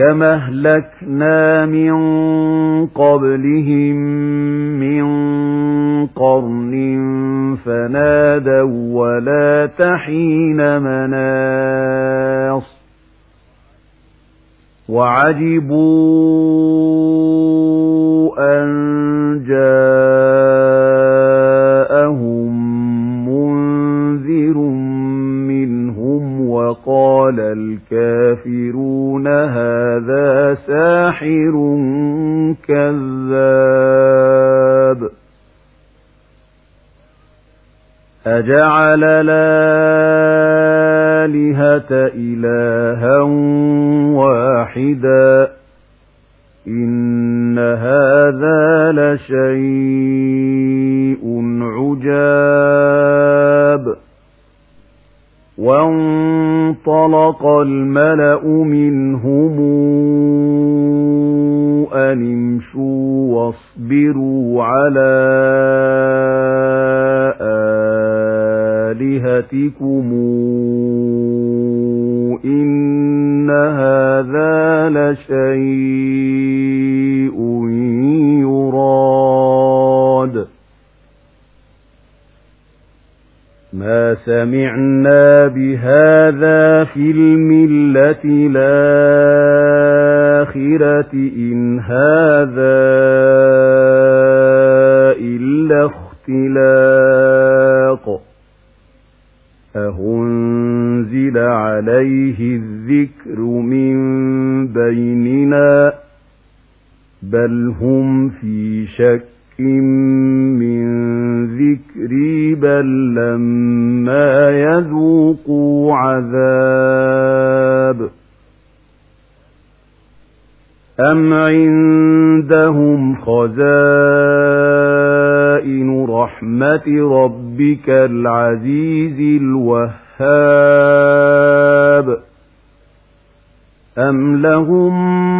كما اهلكنا من قبلهم من قرن فنادوا ولا تحين مناص وعجبوا وقال الكافرون هذا ساحر كذاب. أجعل الآلهة إلها واحدا. إن هذا لشيء عجاب. وانطلق الملأ منهم أن امشوا واصبروا على آلهتكم. إن هذا لشيء. ما سمعنا بهذا في الملة الآخرة إن هذا إلا اختلاق أهنزل عليه الذكر من بيننا بل هم في شك من ذكري بل لما يذوقوا عذاب. أم عندهم خزائن رحمة ربك العزيز الوهاب؟ أم لهم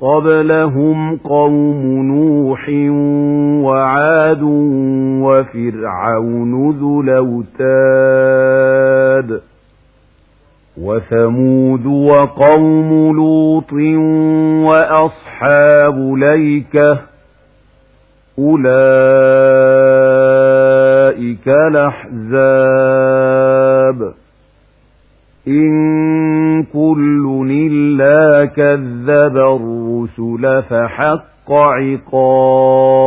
قبلهم قوم نوح وعاد وفرعون ذو الأوتاد وثمود وقوم لوط وأصحاب ليكة أولئك الأحزاب إن كل إلا كذب الرسل فحق عقاب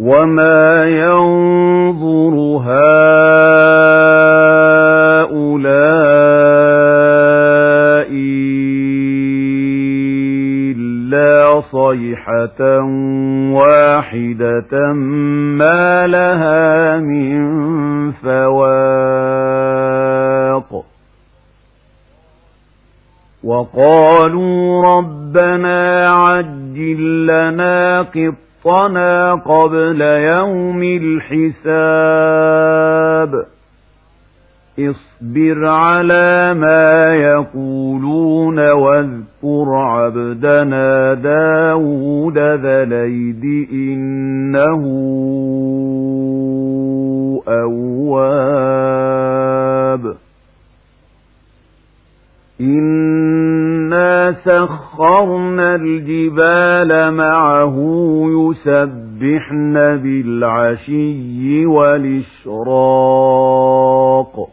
وما ينظر هؤلاء إلا صيحة واحدة ما لها من فواق وقالوا ربنا عجل لنا قطنا قبل يوم الحساب. اصبر على ما يقولون واذكر عبدنا داود ذا إنه أواب. إنا سخرنا الجبال معه يسبحن بالعشي والإشراق